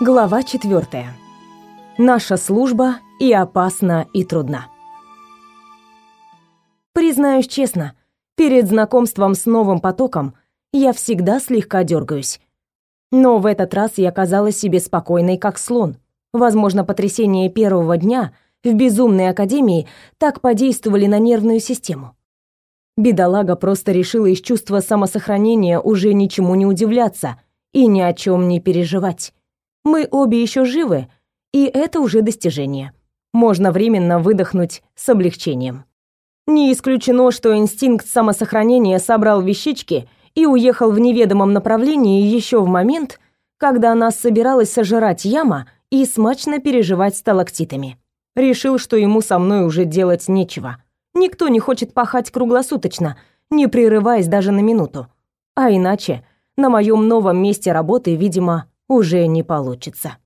Глава четвертая. Наша служба и опасна, и трудна. Признаюсь честно, перед знакомством с новым потоком я всегда слегка дергаюсь. Но в этот раз я казалась себе спокойной, как слон. Возможно, потрясения первого дня в безумной академии так подействовали на нервную систему. Бедолага просто решила из чувства самосохранения уже ничему не удивляться и ни о чем не переживать. Мы обе еще живы, и это уже достижение. Можно временно выдохнуть с облегчением. Не исключено, что инстинкт самосохранения собрал вещички и уехал в неведомом направлении еще в момент, когда нас собиралась сожрать яма и смачно переживать сталактитами. Решил, что ему со мной уже делать нечего. Никто не хочет пахать круглосуточно, не прерываясь даже на минуту. А иначе на моем новом месте работы, видимо, уже не получится.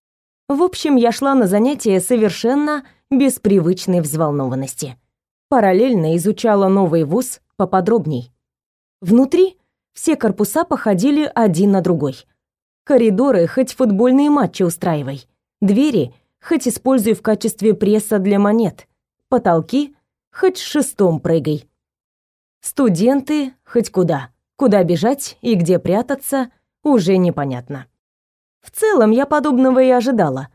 В общем, я шла на занятия совершенно без привычной взволнованности. Параллельно изучала новый вуз поподробней. Внутри все корпуса походили один на другой. Коридоры хоть футбольные матчи устраивай. Двери хоть используй в качестве пресса для монет. Потолки хоть шестом прыгай. Студенты хоть куда. Куда бежать и где прятаться, уже непонятно. В целом, я подобного и ожидала.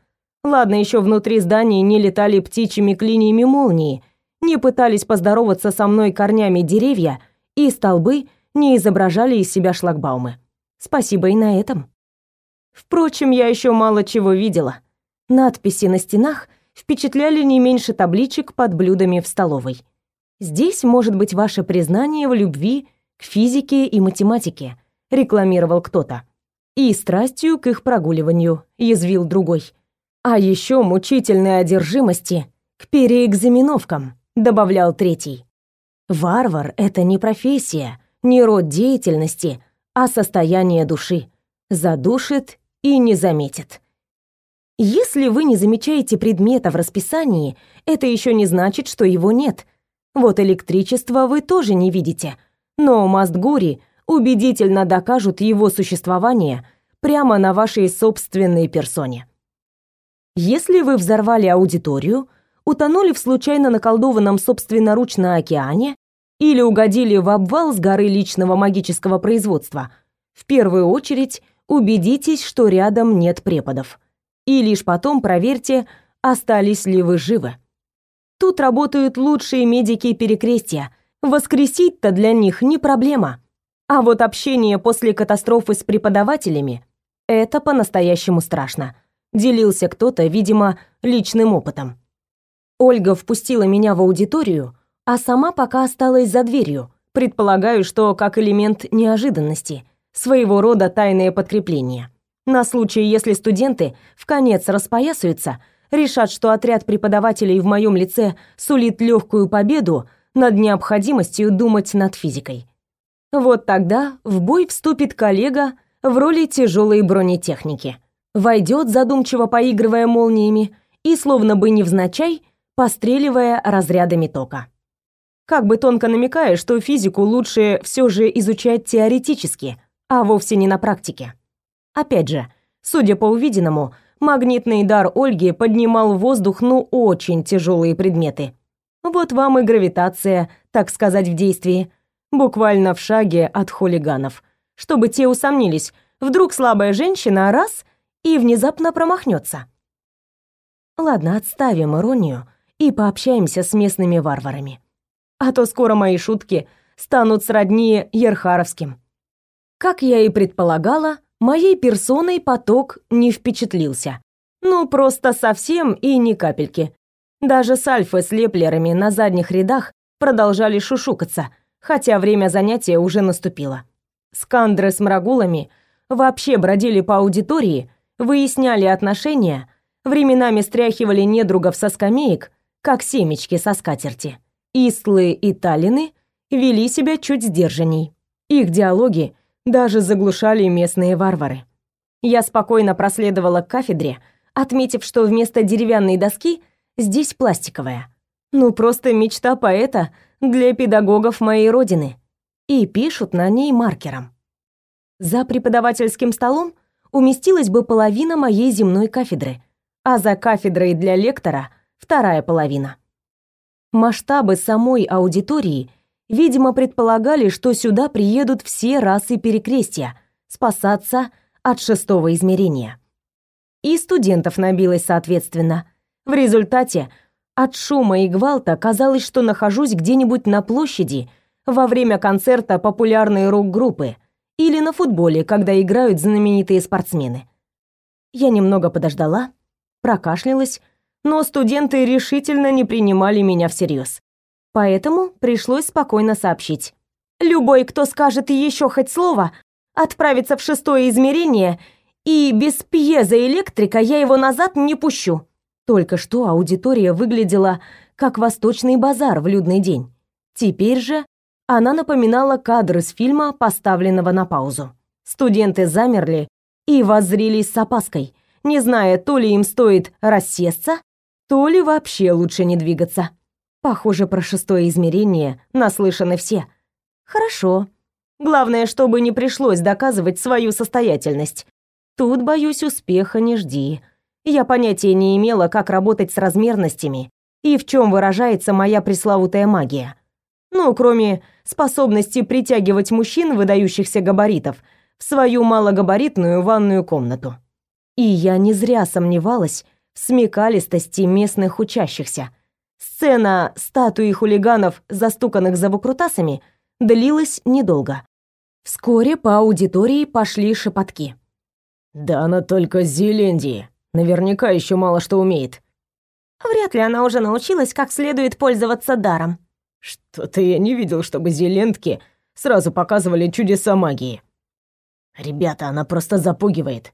Ладно, еще внутри здания не летали птичьими клиньями молнии, не пытались поздороваться со мной корнями деревья, и столбы не изображали из себя шлагбаумы. Спасибо и на этом. Впрочем, я еще мало чего видела. Надписи на стенах впечатляли не меньше табличек под блюдами в столовой. Здесь может быть ваше признание в любви к физике и математике, рекламировал кто-то. И страстью к их прогуливанию, язвил другой. А еще мучительной одержимости к переэкзаменовкам, добавлял третий. Варвар — это не профессия, не род деятельности, а состояние души. Задушит и не заметит. Если вы не замечаете предмета в расписании, это еще не значит, что его нет. Вот электричество вы тоже не видите, но Мастгури убедительно докажут его существование прямо на вашей собственной персоне. Если вы взорвали аудиторию, утонули в случайно наколдованном собственноручно океане или угодили в обвал с горы личного магического производства, в первую очередь убедитесь, что рядом нет преподов. И лишь потом проверьте, остались ли вы живы. Тут работают лучшие медики перекрестия. Воскресить-то для них не проблема. А вот общение после катастрофы с преподавателями – это по-настоящему страшно. Делился кто-то, видимо, личным опытом. Ольга впустила меня в аудиторию, а сама пока осталась за дверью. Предполагаю, что как элемент неожиданности, своего рода тайное подкрепление. На случай, если студенты в конец распоясаются, решат, что отряд преподавателей в моем лице сулит легкую победу над необходимостью думать над физикой. Вот тогда в бой вступит коллега в роли тяжелой бронетехники. Войдет, задумчиво поигрывая молниями, и, словно бы невзначай, постреливая разрядами тока. Как бы тонко намекая, что физику лучше все же изучать теоретически, а вовсе не на практике. Опять же, судя по увиденному, магнитный дар Ольги поднимал в воздух ну очень тяжелые предметы. Вот вам и гравитация, так сказать, в действии – буквально в шаге от хулиганов, чтобы те усомнились, вдруг слабая женщина раз и внезапно промахнется. Ладно, отставим иронию и пообщаемся с местными варварами. А то скоро мои шутки станут сродни Ерхаровским. Как я и предполагала, моей персоной поток не впечатлился. Ну, просто совсем и ни капельки. Даже с альфы с леплерами на задних рядах продолжали шушукаться – хотя время занятия уже наступило. Скандры с мрагулами вообще бродили по аудитории, выясняли отношения, временами стряхивали недругов со скамеек, как семечки со скатерти. Истлы и Таллины вели себя чуть сдержанней. Их диалоги даже заглушали местные варвары. Я спокойно проследовала к кафедре, отметив, что вместо деревянной доски здесь пластиковая. Ну, просто мечта поэта для педагогов моей родины. И пишут на ней маркером. За преподавательским столом уместилась бы половина моей земной кафедры, а за кафедрой для лектора вторая половина. Масштабы самой аудитории, видимо, предполагали, что сюда приедут все расы перекрестия спасаться от шестого измерения. И студентов набилось соответственно. В результате от шума и гвалта казалось, что нахожусь где-нибудь на площади во время концерта популярной рок-группы или на футболе, когда играют знаменитые спортсмены. Я немного подождала, прокашлялась, но студенты решительно не принимали меня всерьез. Поэтому пришлось спокойно сообщить. Любой, кто скажет еще хоть слово, отправится в шестое измерение, и без пьезоэлектрика я его назад не пущу. Только что аудитория выглядела как восточный базар в людный день. Теперь же она напоминала кадр из фильма, поставленного на паузу. Студенты замерли и воззрились с опаской, не зная, то ли им стоит рассесться, то ли вообще лучше не двигаться. Похоже, про шестое измерение наслышаны все. Хорошо. Главное, чтобы не пришлось доказывать свою состоятельность. Тут, боюсь, успеха не жди. Я понятия не имела, как работать с размерностями и в чем выражается моя пресловутая магия. Ну, кроме способности притягивать мужчин выдающихся габаритов в свою малогабаритную ванную комнату. И я не зря сомневалась в смекалистости местных учащихся. Сцена статуи хулиганов, застуканных за выкрутасами, длилась недолго. Вскоре по аудитории пошли шепотки. «Да она только Зелендии. Наверняка еще мало что умеет». «Вряд ли она уже научилась, как следует пользоваться даром». «Что-то я не видел, чтобы Зелентки сразу показывали чудеса магии». «Ребята, она просто запугивает».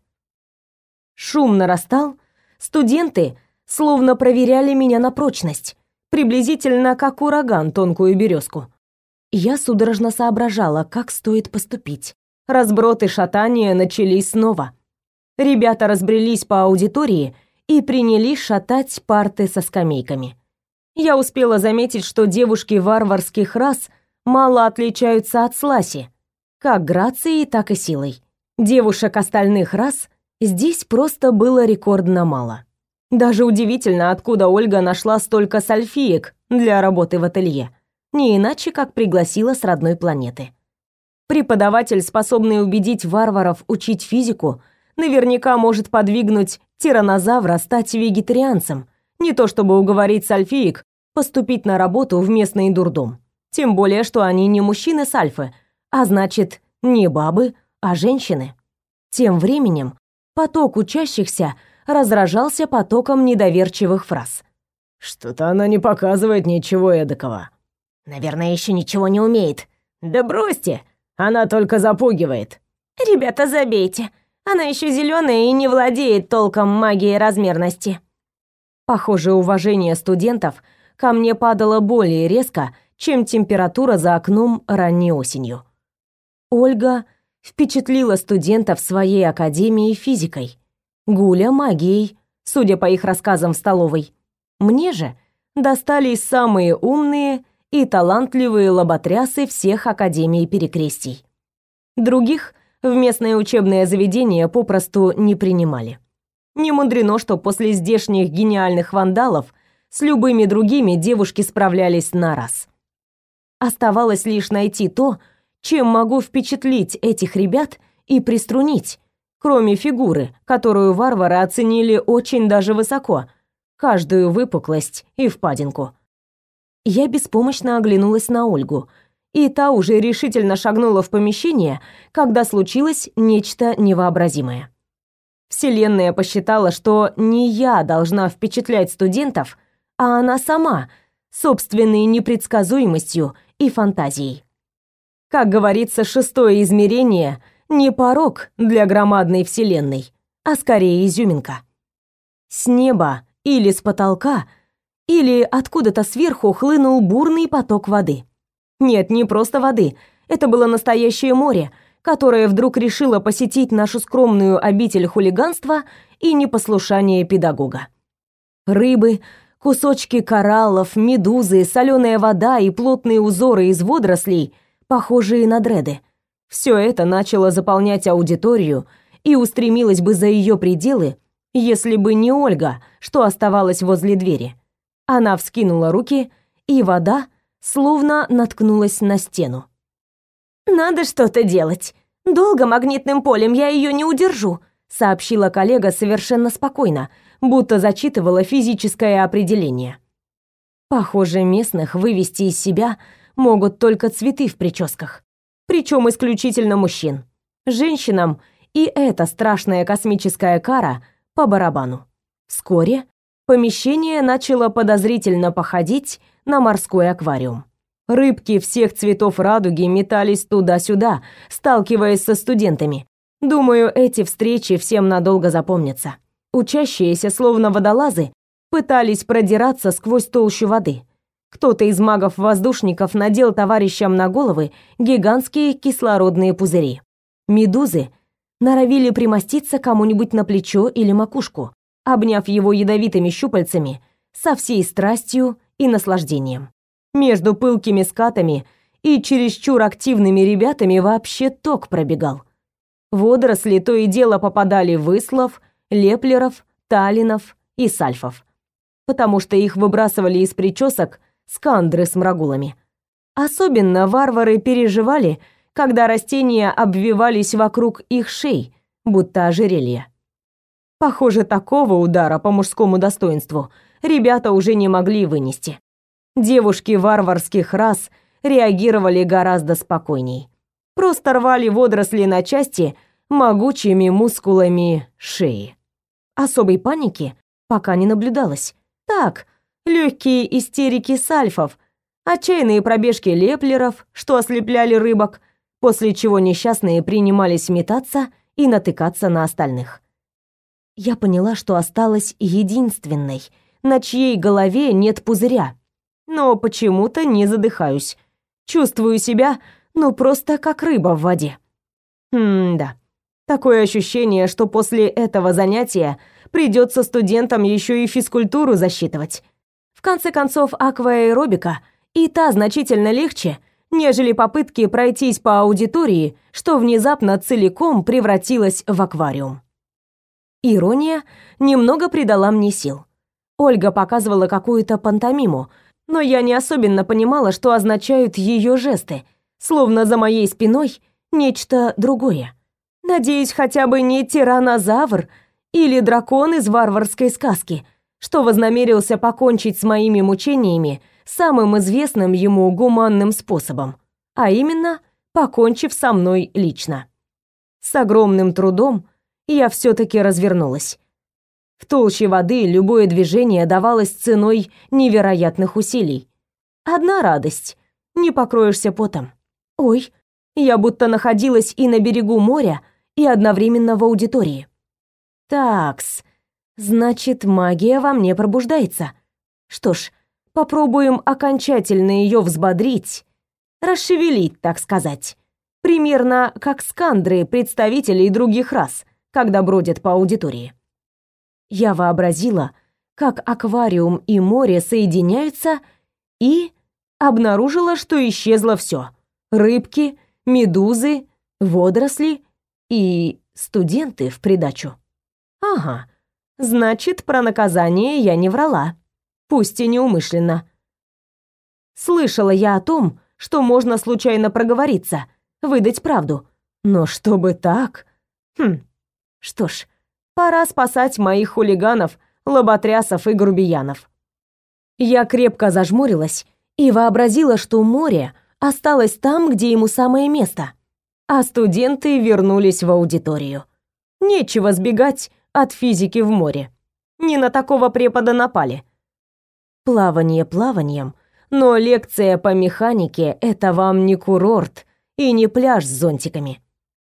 Шум нарастал, Студенты словно проверяли меня на прочность, приблизительно как ураган тонкую березку. Я судорожно соображала, как стоит поступить. Разброты шатания начались снова. Ребята разбрелись по аудитории и принялись шатать парты со скамейками. Я успела заметить, что девушки варварских рас мало отличаются от сласи, как грацией, так и силой. Девушек остальных рас Здесь просто было рекордно мало. Даже удивительно, откуда Ольга нашла столько сальфиек для работы в ателье. Не иначе, как пригласила с родной планеты. Преподаватель, способный убедить варваров учить физику, наверняка может подвигнуть тиранозавра стать вегетарианцем, не то чтобы уговорить сальфиек поступить на работу в местный дурдом. Тем более, что они не мужчины с альфы, а значит, не бабы, а женщины. Тем временем Поток учащихся разражался потоком недоверчивых фраз. «Что-то она не показывает ничего эдакого». «Наверное, еще ничего не умеет». «Да бросьте, она только запугивает». «Ребята, забейте. Она еще зеленая и не владеет толком магией размерности». Похоже, уважение студентов ко мне падало более резко, чем температура за окном ранней осенью. Ольга впечатлила студентов своей академии физикой, Гуля магией, судя по их рассказам в столовой. Мне же достались самые умные и талантливые лоботрясы всех академий перекрестий. Других в местное учебное заведение попросту не принимали. Не мудрено, что после здешних гениальных вандалов с любыми другими девушки справлялись на раз. Оставалось лишь найти то, чем могу впечатлить этих ребят и приструнить, кроме фигуры, которую варвары оценили очень даже высоко, каждую выпуклость и впадинку. Я беспомощно оглянулась на Ольгу, и та уже решительно шагнула в помещение, когда случилось нечто невообразимое. Вселенная посчитала, что не я должна впечатлять студентов, а она сама, собственной непредсказуемостью и фантазией. Как говорится, шестое измерение не порог для громадной вселенной, а скорее изюминка. С неба или с потолка, или откуда-то сверху хлынул бурный поток воды. Нет, не просто воды, это было настоящее море, которое вдруг решило посетить нашу скромную обитель хулиганства и непослушания педагога. Рыбы, кусочки кораллов, медузы, соленая вода и плотные узоры из водорослей — похожие на дреды. Все это начало заполнять аудиторию и устремилась бы за ее пределы, если бы не Ольга, что оставалась возле двери. Она вскинула руки, и вода словно наткнулась на стену. «Надо что-то делать. Долго магнитным полем я ее не удержу», сообщила коллега совершенно спокойно, будто зачитывала физическое определение. Похоже, местных вывести из себя могут только цветы в прическах. Причем исключительно мужчин. Женщинам и эта страшная космическая кара по барабану. Вскоре помещение начало подозрительно походить на морской аквариум. Рыбки всех цветов радуги метались туда-сюда, сталкиваясь со студентами. Думаю, эти встречи всем надолго запомнятся. Учащиеся, словно водолазы, пытались продираться сквозь толщу воды. Кто-то из магов-воздушников надел товарищам на головы гигантские кислородные пузыри. Медузы норовили примоститься кому-нибудь на плечо или макушку, обняв его ядовитыми щупальцами со всей страстью и наслаждением. Между пылкими скатами и чересчур активными ребятами вообще ток пробегал. Водоросли то и дело попадали в выслов, леплеров, талинов и сальфов, потому что их выбрасывали из причесок скандры с мрагулами. Особенно варвары переживали, когда растения обвивались вокруг их шей, будто ожерелья. Похоже, такого удара по мужскому достоинству ребята уже не могли вынести девушки варварских рас реагировали гораздо спокойней. Просто рвали водоросли на части могучими мускулами шеи. Особой паники пока не наблюдалось. Так, легкие истерики сальфов, отчаянные пробежки леплеров, что ослепляли рыбок, после чего несчастные принимались метаться и натыкаться на остальных. Я поняла, что осталась единственной, на чьей голове нет пузыря, но почему-то не задыхаюсь. Чувствую себя, ну, просто как рыба в воде. Хм, Такое ощущение, что после этого занятия придется студентам еще и физкультуру засчитывать. В конце концов, акваэробика и та значительно легче, нежели попытки пройтись по аудитории, что внезапно целиком превратилась в аквариум. Ирония немного придала мне сил. Ольга показывала какую-то пантомиму, но я не особенно понимала, что означают ее жесты, словно за моей спиной нечто другое. Надеюсь, хотя бы не тиранозавр или дракон из варварской сказки, что вознамерился покончить с моими мучениями самым известным ему гуманным способом, а именно покончив со мной лично. С огромным трудом я все таки развернулась. В толще воды любое движение давалось ценой невероятных усилий. Одна радость — не покроешься потом. Ой, я будто находилась и на берегу моря, и одновременно в аудитории. Такс, значит, магия во мне пробуждается. Что ж, попробуем окончательно ее взбодрить, расшевелить, так сказать. Примерно как скандры представителей других рас, когда бродят по аудитории. Я вообразила, как аквариум и море соединяются, и обнаружила, что исчезло все: рыбки, медузы, водоросли и студенты в придачу. Ага, значит, про наказание я не врала, пусть и неумышленно. Слышала я о том, что можно случайно проговориться, выдать правду, но чтобы так... Хм, что ж, Пора спасать моих хулиганов, лоботрясов и грубиянов. Я крепко зажмурилась и вообразила, что море осталось там, где ему самое место, а студенты вернулись в аудиторию. Нечего сбегать от физики в море. Не на такого препода напали. Плавание плаванием, но лекция по механике — это вам не курорт и не пляж с зонтиками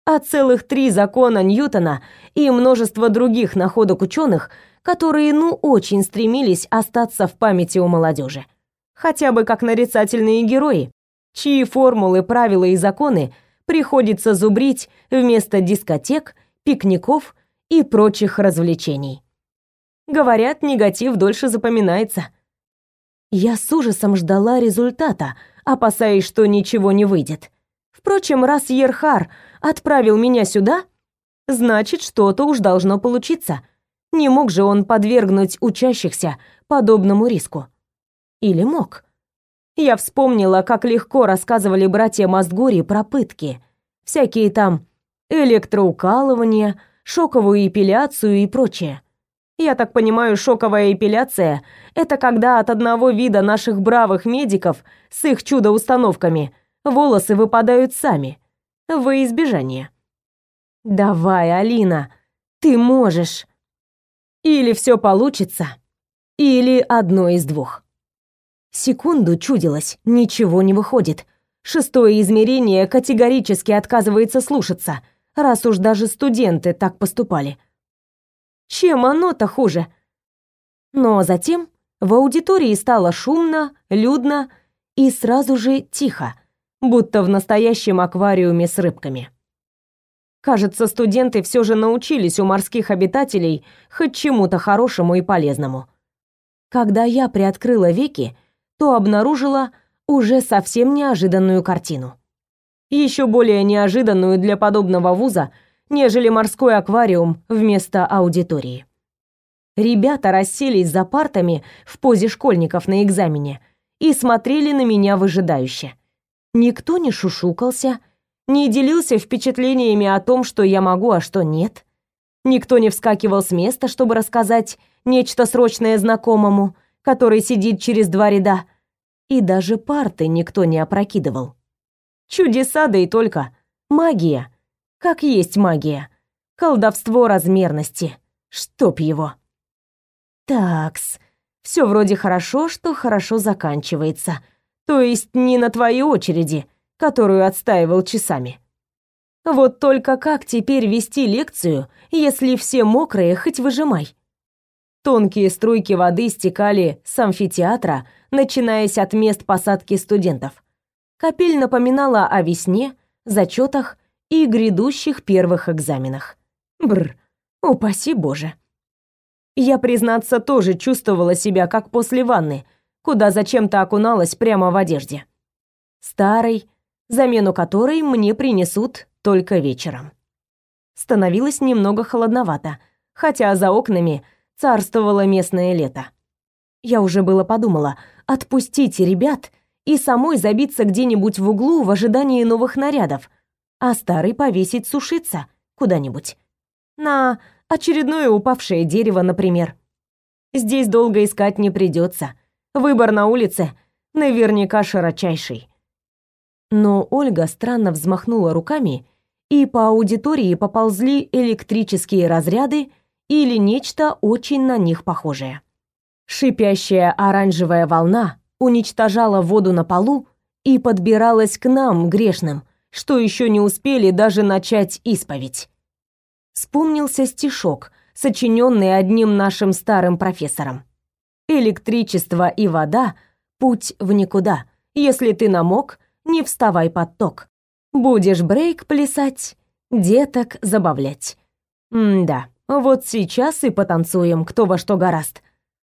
а целых три закона Ньютона и множество других находок ученых, которые ну очень стремились остаться в памяти у молодежи. Хотя бы как нарицательные герои, чьи формулы, правила и законы приходится зубрить вместо дискотек, пикников и прочих развлечений. Говорят, негатив дольше запоминается. Я с ужасом ждала результата, опасаясь, что ничего не выйдет. Впрочем, раз Ерхар отправил меня сюда, Значит, что-то уж должно получиться. Не мог же он подвергнуть учащихся подобному риску. Или мог? Я вспомнила, как легко рассказывали братья Мастгори про пытки. Всякие там электроукалывания, шоковую эпиляцию и прочее. Я так понимаю, шоковая эпиляция – это когда от одного вида наших бравых медиков с их чудо-установками волосы выпадают сами, во избежание. Давай, Алина, ты можешь. Или все получится, или одно из двух. Секунду чудилось, ничего не выходит. Шестое измерение категорически отказывается слушаться, раз уж даже студенты так поступали. Чем оно-то хуже? Но затем в аудитории стало шумно, людно и сразу же тихо, будто в настоящем аквариуме с рыбками. Кажется, студенты все же научились у морских обитателей хоть чему-то хорошему и полезному. Когда я приоткрыла веки, то обнаружила уже совсем неожиданную картину. Еще более неожиданную для подобного вуза, нежели морской аквариум вместо аудитории. Ребята расселись за партами в позе школьников на экзамене и смотрели на меня выжидающе. Никто не шушукался, не делился впечатлениями о том, что я могу, а что нет. Никто не вскакивал с места, чтобы рассказать нечто срочное знакомому, который сидит через два ряда. И даже парты никто не опрокидывал. Чудеса, да и только. Магия. Как есть магия. Колдовство размерности. Чтоб его. Такс. Все вроде хорошо, что хорошо заканчивается. То есть не на твоей очереди, которую отстаивал часами. Вот только как теперь вести лекцию, если все мокрые, хоть выжимай? Тонкие струйки воды стекали с амфитеатра, начинаясь от мест посадки студентов. Капель напоминала о весне, зачетах и грядущих первых экзаменах. Бр, упаси Боже. Я, признаться, тоже чувствовала себя как после ванны, куда зачем-то окуналась прямо в одежде. Старой, замену которой мне принесут только вечером. Становилось немного холодновато, хотя за окнами царствовало местное лето. Я уже было подумала, отпустить ребят и самой забиться где-нибудь в углу в ожидании новых нарядов, а старый повесить сушиться куда-нибудь. На очередное упавшее дерево, например. Здесь долго искать не придется. Выбор на улице наверняка широчайший. Но Ольга странно взмахнула руками, и по аудитории поползли электрические разряды или нечто очень на них похожее. Шипящая оранжевая волна уничтожала воду на полу и подбиралась к нам, грешным, что еще не успели даже начать исповедь. Вспомнился стишок, сочиненный одним нашим старым профессором. «Электричество и вода — путь в никуда. Если ты намок, не вставай под ток. Будешь брейк плясать, деток забавлять. М-да, вот сейчас и потанцуем, кто во что гораст.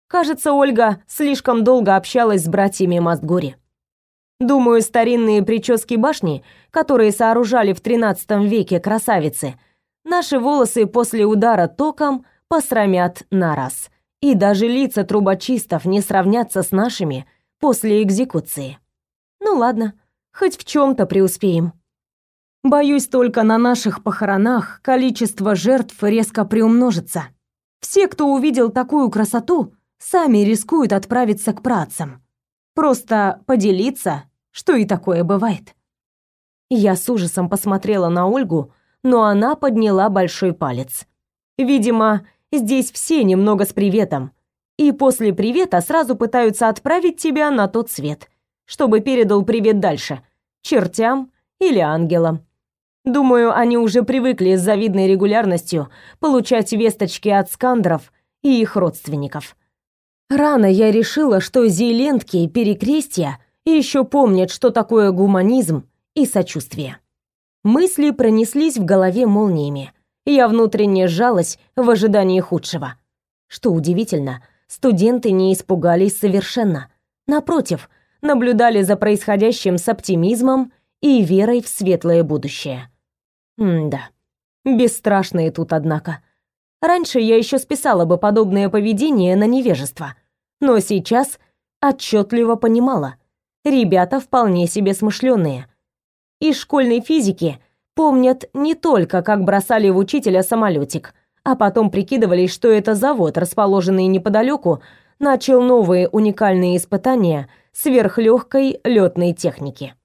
Кажется, Ольга слишком долго общалась с братьями Мастгури. Думаю, старинные прически башни, которые сооружали в XIII веке красавицы, наши волосы после удара током посрамят на раз. И даже лица трубочистов не сравнятся с нашими после экзекуции. Ну ладно, хоть в чем-то преуспеем. Боюсь, только на наших похоронах количество жертв резко приумножится. Все, кто увидел такую красоту, сами рискуют отправиться к працам. Просто поделиться, что и такое бывает. Я с ужасом посмотрела на Ольгу, но она подняла большой палец. Видимо, здесь все немного с приветом, и после привета сразу пытаются отправить тебя на тот свет, чтобы передал привет дальше, чертям или ангелам. Думаю, они уже привыкли с завидной регулярностью получать весточки от скандров и их родственников. Рано я решила, что зелентки и перекрестья еще помнят, что такое гуманизм и сочувствие. Мысли пронеслись в голове молниями. Я внутренне сжалась в ожидании худшего. Что удивительно, студенты не испугались совершенно. Напротив, наблюдали за происходящим с оптимизмом и верой в светлое будущее. М-да. Бесстрашные тут, однако. Раньше я еще списала бы подобное поведение на невежество, но сейчас отчетливо понимала. Ребята вполне себе смышленые. Из школьной физики помнят не только, как бросали в учителя самолетик, а потом прикидывались, что это завод, расположенный неподалеку, начал новые уникальные испытания сверхлегкой летной техники.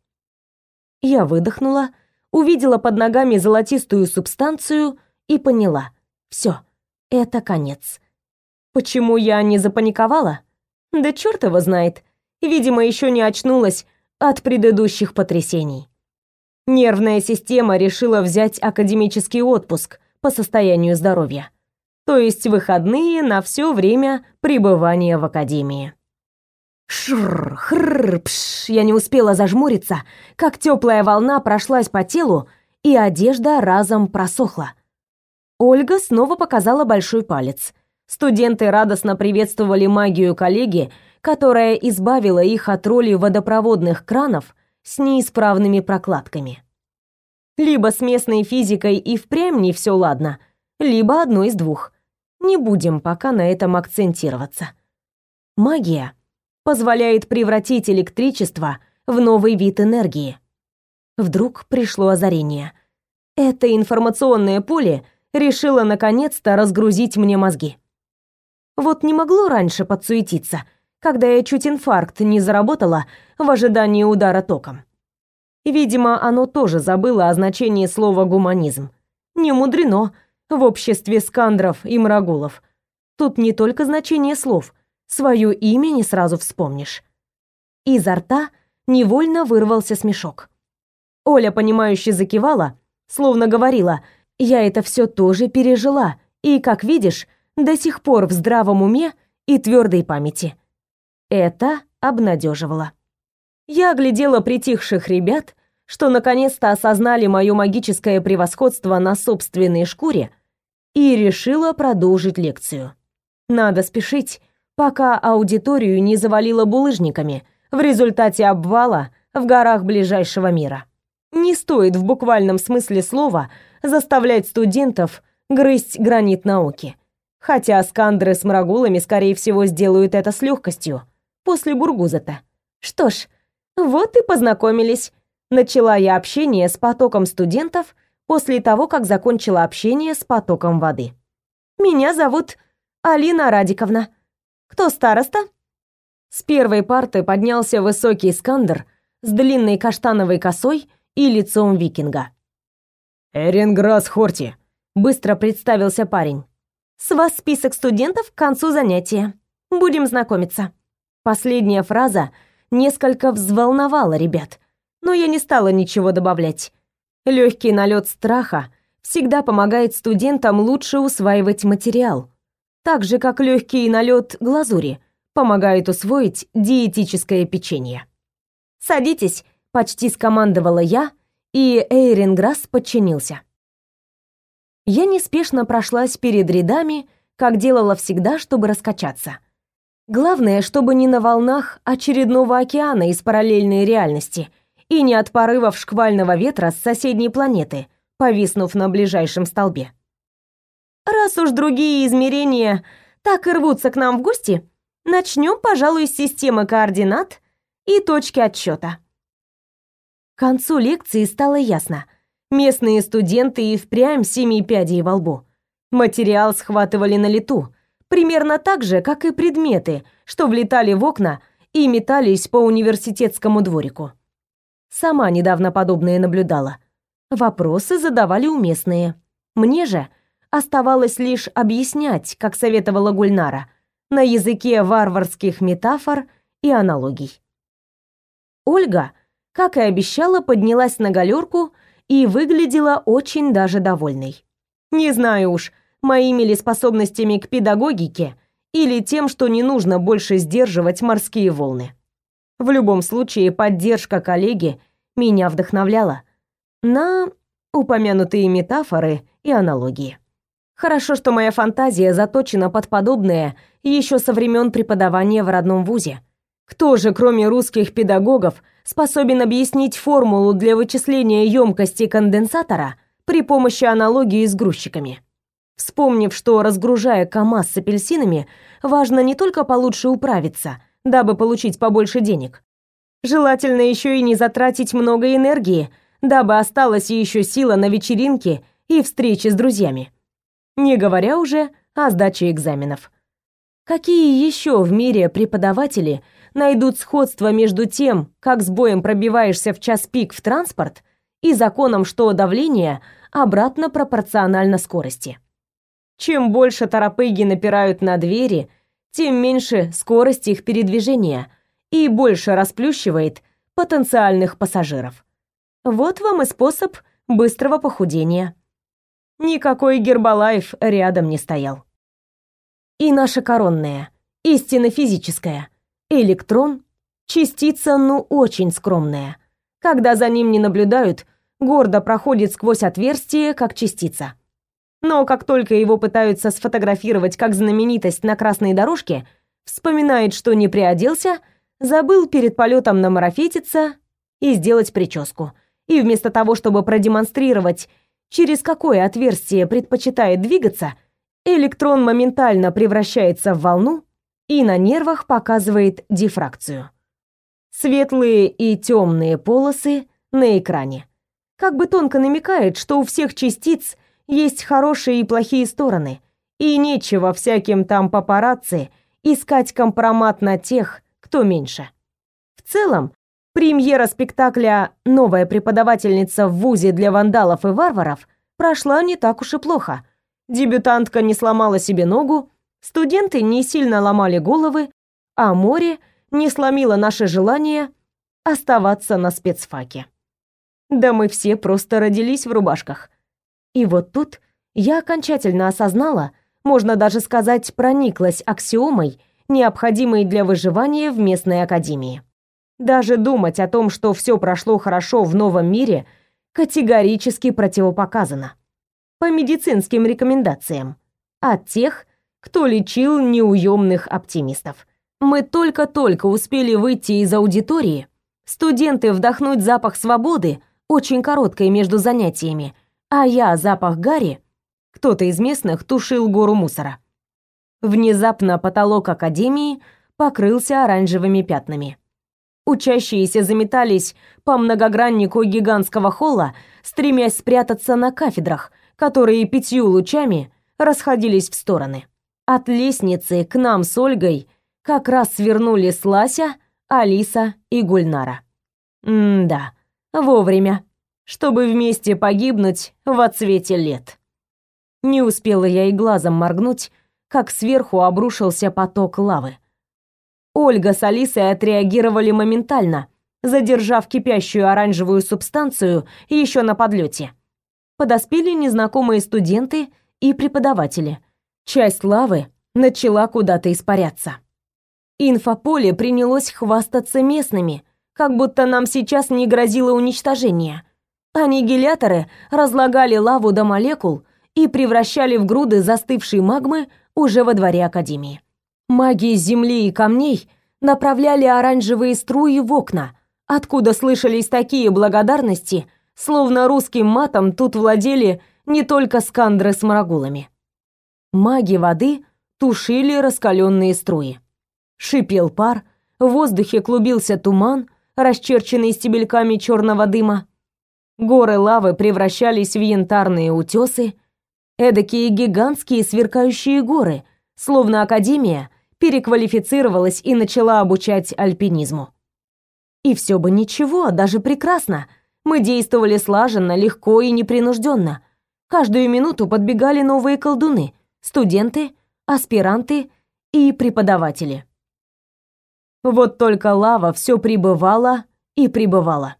Я выдохнула, увидела под ногами золотистую субстанцию и поняла. Все, это конец. Почему я не запаниковала? Да черт его знает. Видимо, еще не очнулась от предыдущих потрясений. Нервная система решила взять академический отпуск по состоянию здоровья. То есть выходные на все время пребывания в академии. Шррр, хррр, пш, я не успела зажмуриться, как теплая волна прошлась по телу, и одежда разом просохла. Ольга снова показала большой палец. Студенты радостно приветствовали магию коллеги, которая избавила их от роли водопроводных кранов с неисправными прокладками. Либо с местной физикой и впрямь не все ладно, либо одно из двух. Не будем пока на этом акцентироваться. Магия позволяет превратить электричество в новый вид энергии. Вдруг пришло озарение. Это информационное поле решило наконец-то разгрузить мне мозги. Вот не могло раньше подсуетиться, когда я чуть инфаркт не заработала в ожидании удара током. Видимо, оно тоже забыло о значении слова «гуманизм». Не мудрено в обществе скандров и мрагулов. Тут не только значение слов, свое имя не сразу вспомнишь. Изо рта невольно вырвался смешок. Оля, понимающе закивала, словно говорила, «Я это все тоже пережила, и, как видишь, до сих пор в здравом уме и твердой памяти». Это обнадеживало. Я оглядела притихших ребят, что наконец-то осознали мое магическое превосходство на собственной шкуре, и решила продолжить лекцию. Надо спешить, пока аудиторию не завалило булыжниками в результате обвала в горах ближайшего мира. Не стоит в буквальном смысле слова заставлять студентов грызть гранит науки. Хотя скандры с мрагулами, скорее всего, сделают это с легкостью после бургуза-то. Что ж, вот и познакомились. Начала я общение с потоком студентов после того, как закончила общение с потоком воды. Меня зовут Алина Радиковна. Кто староста? С первой парты поднялся высокий скандер с длинной каштановой косой и лицом викинга. «Эренграсс Хорти», — быстро представился парень. «С вас список студентов к концу занятия. Будем знакомиться». Последняя фраза несколько взволновала ребят, но я не стала ничего добавлять. Легкий налет страха всегда помогает студентам лучше усваивать материал, так же, как легкий налет глазури помогает усвоить диетическое печенье. «Садитесь», — почти скомандовала я, и Эйринграсс подчинился. Я неспешно прошлась перед рядами, как делала всегда, чтобы раскачаться — Главное, чтобы не на волнах очередного океана из параллельной реальности и не от порывов шквального ветра с соседней планеты, повиснув на ближайшем столбе. Раз уж другие измерения так и рвутся к нам в гости, начнем, пожалуй, с системы координат и точки отсчета. К концу лекции стало ясно. Местные студенты и впрямь семи пядей во лбу. Материал схватывали на лету, примерно так же, как и предметы, что влетали в окна и метались по университетскому дворику. Сама недавно подобное наблюдала. Вопросы задавали уместные. Мне же оставалось лишь объяснять, как советовала Гульнара, на языке варварских метафор и аналогий. Ольга, как и обещала, поднялась на галерку и выглядела очень даже довольной. Не знаю уж, моими ли способностями к педагогике или тем, что не нужно больше сдерживать морские волны. В любом случае, поддержка коллеги меня вдохновляла на упомянутые метафоры и аналогии. Хорошо, что моя фантазия заточена под подобное еще со времен преподавания в родном вузе. Кто же, кроме русских педагогов, способен объяснить формулу для вычисления емкости конденсатора при помощи аналогии с грузчиками. Вспомнив, что разгружая КАМАЗ с апельсинами, важно не только получше управиться, дабы получить побольше денег. Желательно еще и не затратить много энергии, дабы осталась еще сила на вечеринки и встречи с друзьями. Не говоря уже о сдаче экзаменов. Какие еще в мире преподаватели найдут сходство между тем, как с боем пробиваешься в час пик в транспорт, и законом, что давление обратно пропорционально скорости? Чем больше торопыги напирают на двери, тем меньше скорость их передвижения и больше расплющивает потенциальных пассажиров. Вот вам и способ быстрого похудения. Никакой Гербалайф рядом не стоял. И наша коронная, истинно физическая. Электрон — частица, ну, очень скромная. Когда за ним не наблюдают, гордо проходит сквозь отверстие, как частица. Но как только его пытаются сфотографировать как знаменитость на красной дорожке, вспоминает, что не приоделся, забыл перед полетом намарафетиться и сделать прическу. И вместо того, чтобы продемонстрировать, через какое отверстие предпочитает двигаться, электрон моментально превращается в волну и на нервах показывает дифракцию. Светлые и темные полосы на экране. Как бы тонко намекает, что у всех частиц есть хорошие и плохие стороны, и нечего всяким там папарацци искать компромат на тех, кто меньше. В целом, премьера спектакля «Новая преподавательница в ВУЗе для вандалов и варваров» прошла не так уж и плохо. Дебютантка не сломала себе ногу, студенты не сильно ломали головы, а море не сломило наше желание оставаться на спецфаке. Да мы все просто родились в рубашках. И вот тут я окончательно осознала, можно даже сказать, прониклась аксиомой, необходимой для выживания в местной академии. Даже думать о том, что все прошло хорошо в новом мире, категорически противопоказано. По медицинским рекомендациям. От тех, кто лечил неуемных оптимистов. Мы только-только успели выйти из аудитории, студенты вдохнуть запах свободы, очень короткой между занятиями, а я запах гари, кто-то из местных тушил гору мусора. Внезапно потолок академии покрылся оранжевыми пятнами. Учащиеся заметались по многограннику гигантского холла, стремясь спрятаться на кафедрах, которые пятью лучами расходились в стороны. От лестницы к нам с Ольгой как раз свернули Слася, Алиса и Гульнара. М-да, вовремя чтобы вместе погибнуть в отсвете лет. Не успела я и глазом моргнуть, как сверху обрушился поток лавы. Ольга с Алисой отреагировали моментально, задержав кипящую оранжевую субстанцию еще на подлете. Подоспели незнакомые студенты и преподаватели. Часть лавы начала куда-то испаряться. Инфополе принялось хвастаться местными, как будто нам сейчас не грозило уничтожение – Аннигиляторы разлагали лаву до молекул и превращали в груды застывшей магмы уже во дворе Академии. Маги земли и камней направляли оранжевые струи в окна, откуда слышались такие благодарности, словно русским матом тут владели не только скандры с марагулами. Маги воды тушили раскаленные струи. Шипел пар, в воздухе клубился туман, расчерченный стебельками черного дыма. Горы лавы превращались в янтарные утесы, эдакие гигантские сверкающие горы, словно Академия переквалифицировалась и начала обучать альпинизму. И все бы ничего, даже прекрасно. Мы действовали слаженно, легко и непринужденно. Каждую минуту подбегали новые колдуны, студенты, аспиранты и преподаватели. Вот только лава все прибывала и прибывала.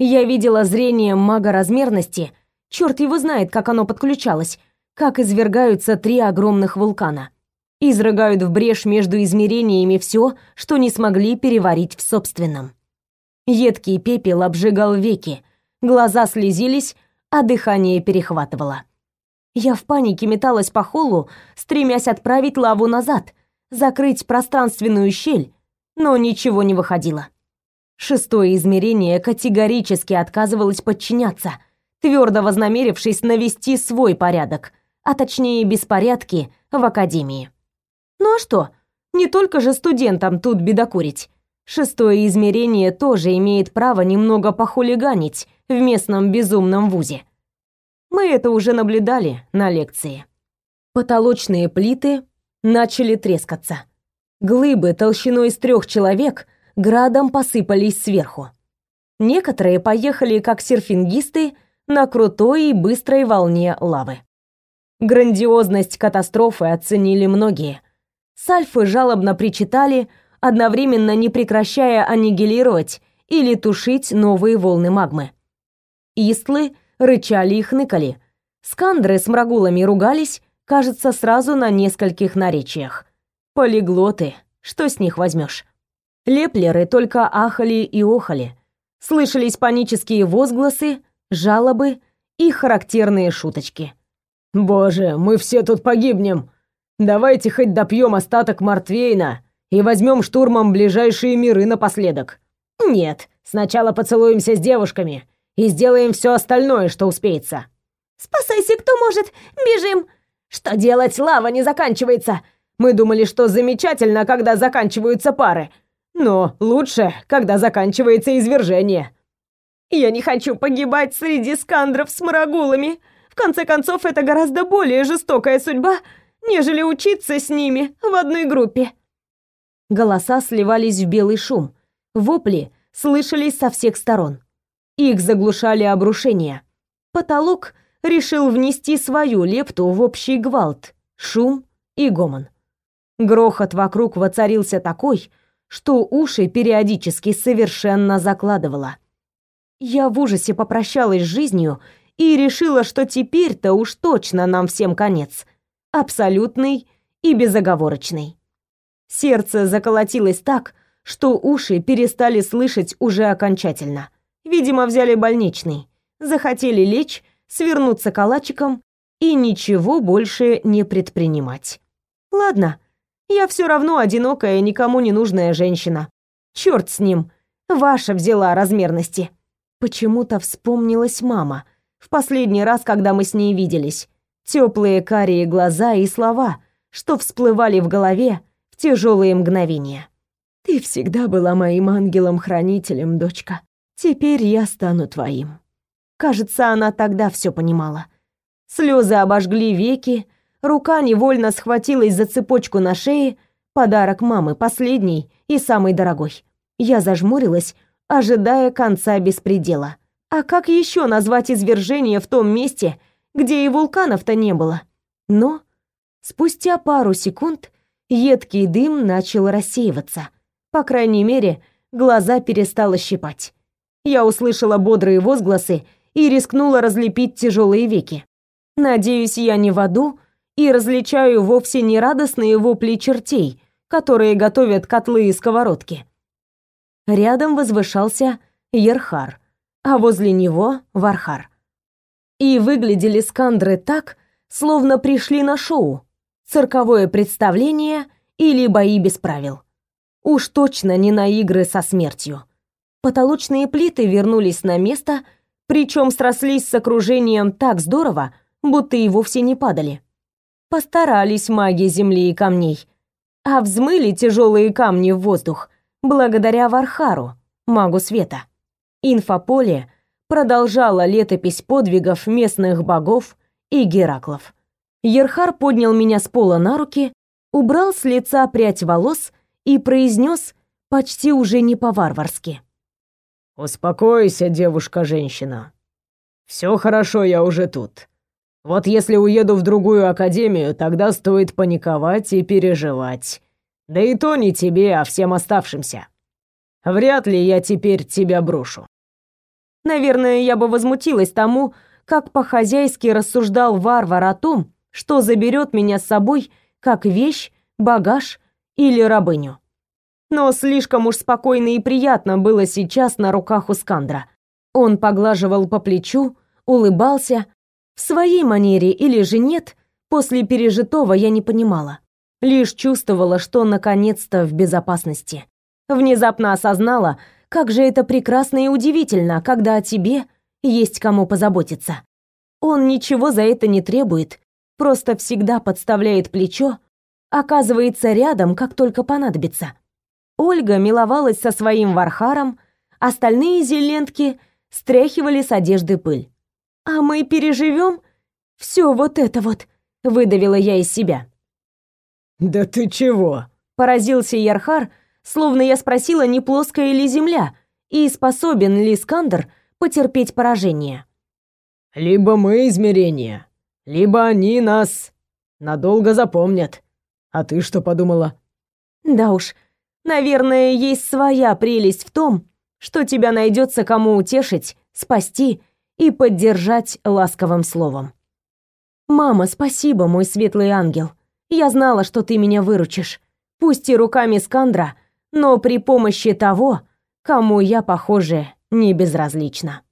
Я видела зрение мага размерности, черт его знает, как оно подключалось, как извергаются три огромных вулкана. Изрыгают в брешь между измерениями все, что не смогли переварить в собственном. Едкий пепел обжигал веки, глаза слезились, а дыхание перехватывало. Я в панике металась по холлу, стремясь отправить лаву назад, закрыть пространственную щель, но ничего не выходило. Шестое измерение категорически отказывалось подчиняться, твердо вознамерившись навести свой порядок, а точнее беспорядки в академии. Ну а что? Не только же студентам тут бедокурить. Шестое измерение тоже имеет право немного похулиганить в местном безумном вузе. Мы это уже наблюдали на лекции. Потолочные плиты начали трескаться. Глыбы толщиной с трех человек градом посыпались сверху. Некоторые поехали как серфингисты на крутой и быстрой волне лавы. Грандиозность катастрофы оценили многие. Сальфы жалобно причитали, одновременно не прекращая аннигилировать или тушить новые волны магмы. Истлы рычали и хныкали. Скандры с мрагулами ругались, кажется, сразу на нескольких наречиях. Полиглоты, что с них возьмешь? Леплеры только ахали и охали. Слышались панические возгласы, жалобы и характерные шуточки. «Боже, мы все тут погибнем! Давайте хоть допьем остаток Мартвейна и возьмем штурмом ближайшие миры напоследок. Нет, сначала поцелуемся с девушками и сделаем все остальное, что успеется». «Спасайся, кто может! Бежим!» «Что делать? Лава не заканчивается! Мы думали, что замечательно, когда заканчиваются пары, но лучше, когда заканчивается извержение». «Я не хочу погибать среди скандров с марагулами. В конце концов, это гораздо более жестокая судьба, нежели учиться с ними в одной группе». Голоса сливались в белый шум. Вопли слышались со всех сторон. Их заглушали обрушения. Потолок решил внести свою лепту в общий гвалт, шум и гомон. Грохот вокруг воцарился такой, что уши периодически совершенно закладывало. Я в ужасе попрощалась с жизнью и решила, что теперь-то уж точно нам всем конец. Абсолютный и безоговорочный. Сердце заколотилось так, что уши перестали слышать уже окончательно. Видимо, взяли больничный. Захотели лечь, свернуться калачиком и ничего больше не предпринимать. Ладно, я все равно одинокая, никому не нужная женщина. Черт с ним. Ваша взяла размерности. Почему-то вспомнилась мама. В последний раз, когда мы с ней виделись. Теплые карие глаза и слова, что всплывали в голове в тяжелые мгновения. Ты всегда была моим ангелом-хранителем, дочка. Теперь я стану твоим. Кажется, она тогда все понимала. Слезы обожгли веки, рука невольно схватилась за цепочку на шее, подарок мамы, последний и самый дорогой. Я зажмурилась, ожидая конца беспредела. А как еще назвать извержение в том месте, где и вулканов-то не было? Но спустя пару секунд едкий дым начал рассеиваться. По крайней мере, глаза перестало щипать. Я услышала бодрые возгласы и рискнула разлепить тяжелые веки. Надеюсь, я не в аду и различаю вовсе не радостные вопли чертей, которые готовят котлы и сковородки. Рядом возвышался Ерхар, а возле него Вархар. И выглядели скандры так, словно пришли на шоу, цирковое представление или бои без правил. Уж точно не на игры со смертью. Потолочные плиты вернулись на место, причем срослись с окружением так здорово, будто и вовсе не падали. Постарались маги земли и камней, а взмыли тяжелые камни в воздух благодаря Вархару, магу света. Инфополе продолжало летопись подвигов местных богов и гераклов. Ерхар поднял меня с пола на руки, убрал с лица прядь волос и произнес почти уже не по-варварски. «Успокойся, девушка-женщина. Все хорошо, я уже тут. Вот если уеду в другую академию, тогда стоит паниковать и переживать. Да и то не тебе, а всем оставшимся. Вряд ли я теперь тебя брошу». Наверное, я бы возмутилась тому, как по-хозяйски рассуждал варвар о том, что заберет меня с собой как вещь, багаж или рабыню но слишком уж спокойно и приятно было сейчас на руках у Скандра. Он поглаживал по плечу, улыбался. В своей манере или же нет, после пережитого я не понимала. Лишь чувствовала, что наконец-то в безопасности. Внезапно осознала, как же это прекрасно и удивительно, когда о тебе есть кому позаботиться. Он ничего за это не требует, просто всегда подставляет плечо, оказывается рядом, как только понадобится. Ольга миловалась со своим вархаром, остальные зелентки стряхивали с одежды пыль. «А мы переживем все вот это вот», — выдавила я из себя. «Да ты чего?» — поразился Ярхар, словно я спросила, не плоская ли земля, и способен ли Скандер потерпеть поражение. «Либо мы измерение, либо они нас надолго запомнят. А ты что подумала?» «Да уж, наверное, есть своя прелесть в том, что тебя найдется кому утешить, спасти и поддержать ласковым словом. Мама, спасибо, мой светлый ангел. Я знала, что ты меня выручишь, пусть и руками Скандра, но при помощи того, кому я, похоже, не безразлична.